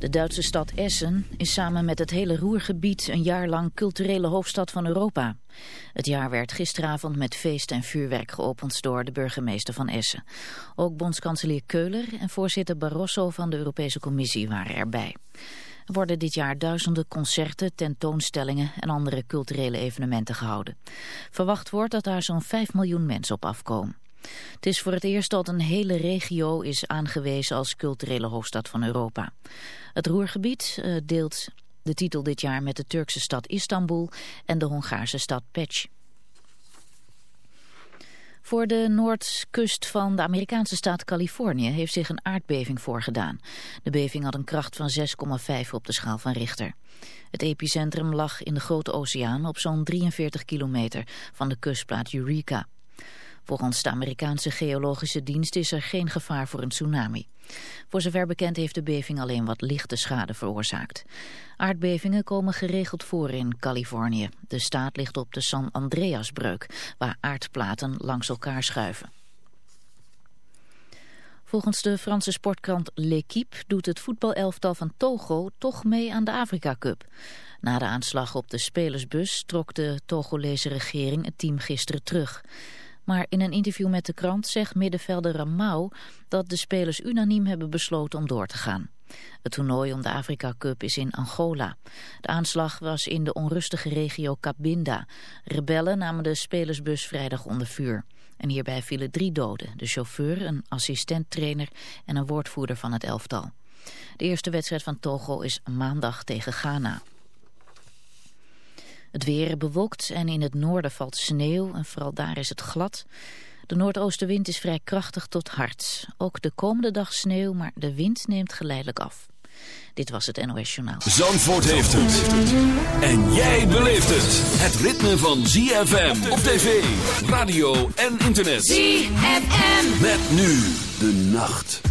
De Duitse stad Essen is samen met het hele Roergebied een jaar lang culturele hoofdstad van Europa. Het jaar werd gisteravond met feest en vuurwerk geopend door de burgemeester van Essen. Ook bondskanselier Keuler en voorzitter Barroso van de Europese Commissie waren erbij. Er worden dit jaar duizenden concerten, tentoonstellingen en andere culturele evenementen gehouden. Verwacht wordt dat daar zo'n 5 miljoen mensen op afkomen. Het is voor het eerst dat een hele regio is aangewezen als culturele hoofdstad van Europa. Het Roergebied uh, deelt de titel dit jaar met de Turkse stad Istanbul en de Hongaarse stad Pech. Voor de noordkust van de Amerikaanse staat Californië heeft zich een aardbeving voorgedaan. De beving had een kracht van 6,5 op de schaal van Richter. Het epicentrum lag in de Grote Oceaan op zo'n 43 kilometer van de kustplaat Eureka. Volgens de Amerikaanse geologische dienst is er geen gevaar voor een tsunami. Voor zover bekend heeft de beving alleen wat lichte schade veroorzaakt. Aardbevingen komen geregeld voor in Californië. De staat ligt op de San Andreasbreuk, waar aardplaten langs elkaar schuiven. Volgens de Franse sportkrant L'Equipe doet het voetbalelftal van Togo toch mee aan de Afrika Cup. Na de aanslag op de spelersbus trok de Togolese regering het team gisteren terug. Maar in een interview met de krant zegt middenvelder Ramau dat de spelers unaniem hebben besloten om door te gaan. Het toernooi om de Afrika Cup is in Angola. De aanslag was in de onrustige regio Cabinda. Rebellen namen de spelersbus vrijdag onder vuur. En hierbij vielen drie doden. De chauffeur, een assistenttrainer en een woordvoerder van het elftal. De eerste wedstrijd van Togo is maandag tegen Ghana. Het weer bewolkt en in het noorden valt sneeuw en vooral daar is het glad. De noordoostenwind is vrij krachtig tot hard. Ook de komende dag sneeuw, maar de wind neemt geleidelijk af. Dit was het NOS Journaal. Zandvoort heeft het. En jij beleeft het. Het ritme van ZFM op tv, radio en internet. ZFM. Met nu de nacht.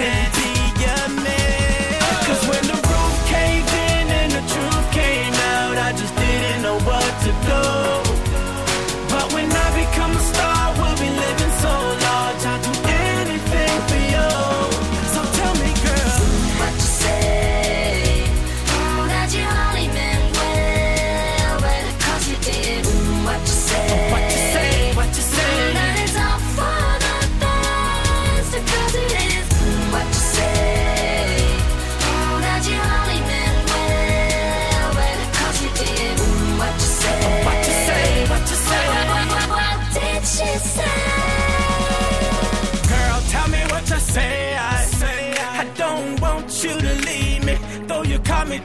pretend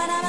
Oh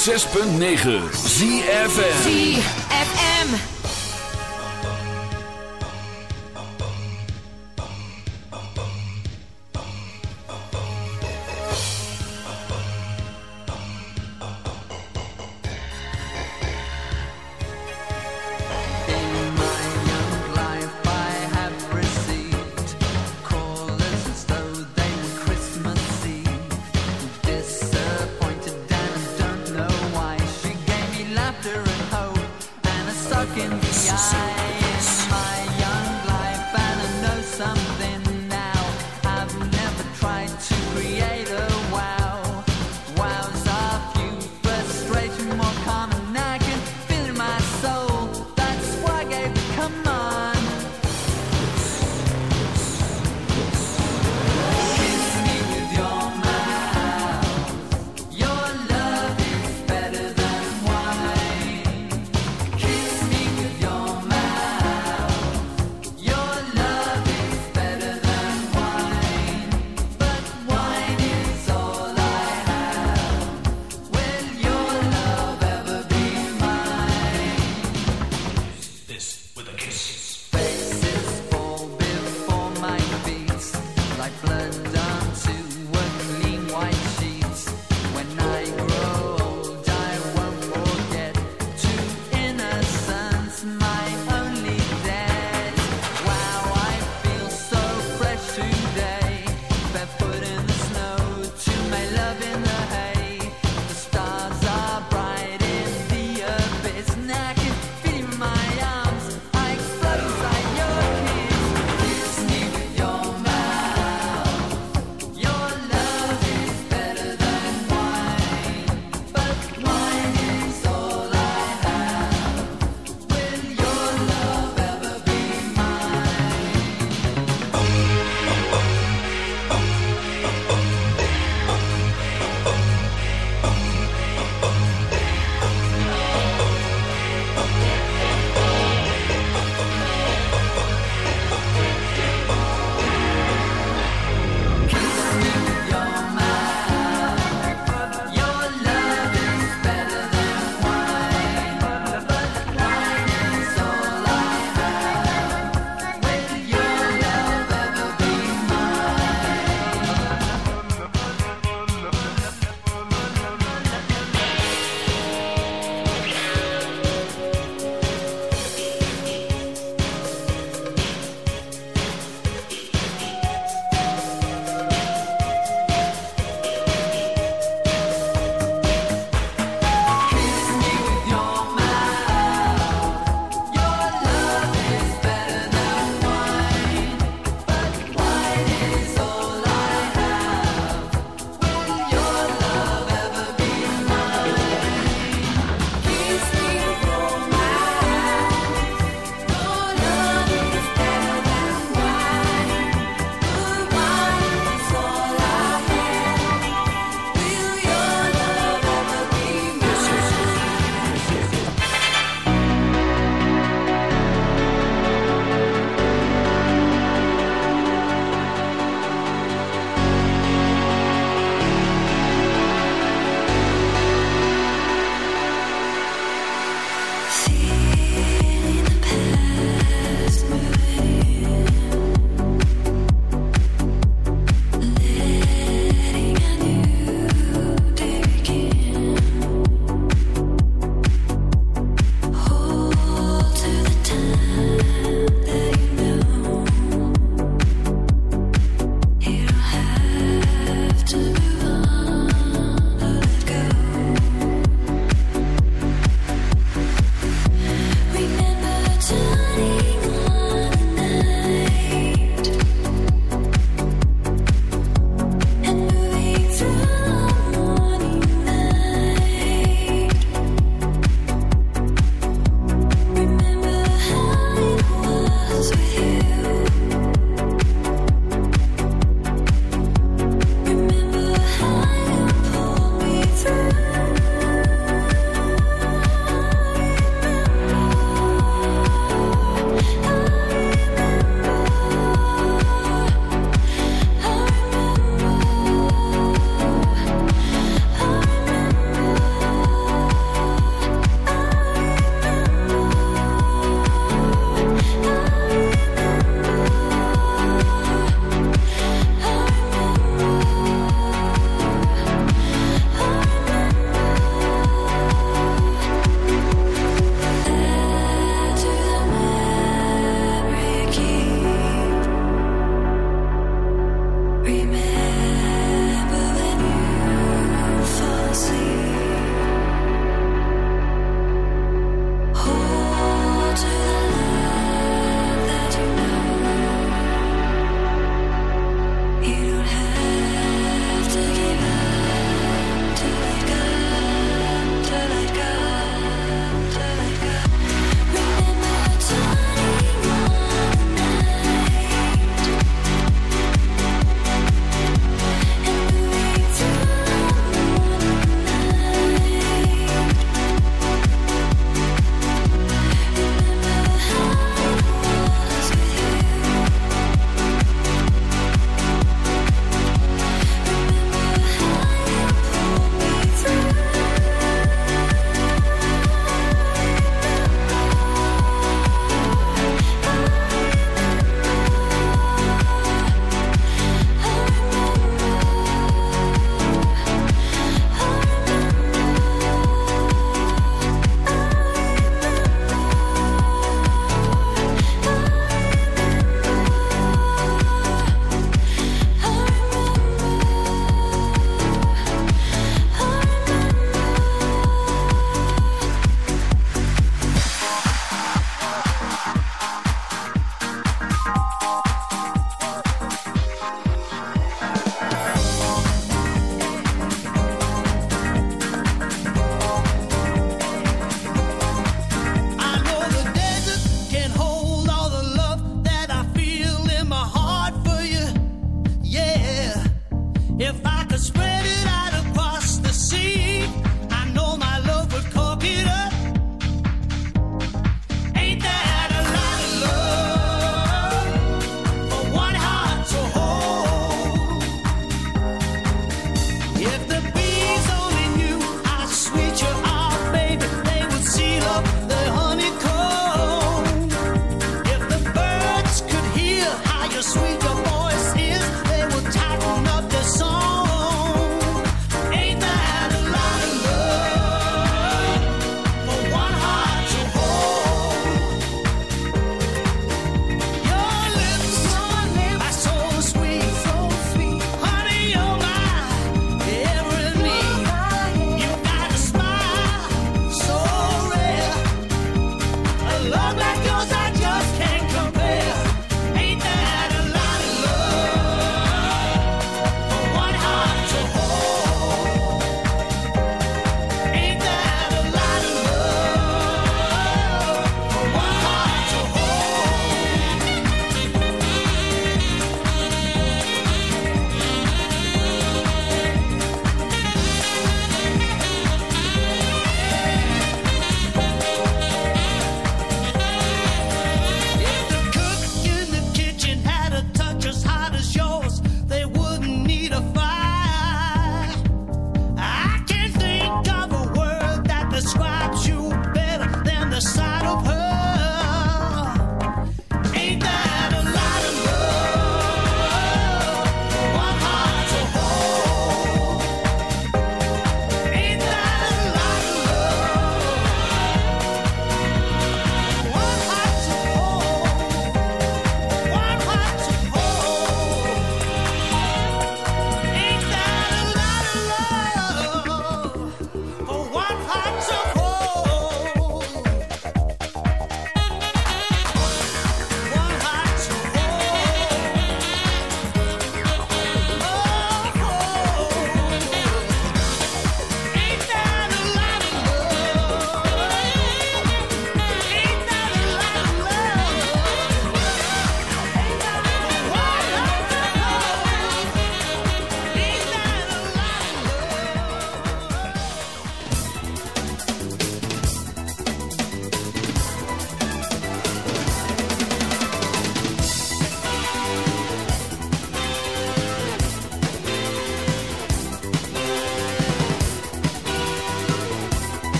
106.9 ZFM. and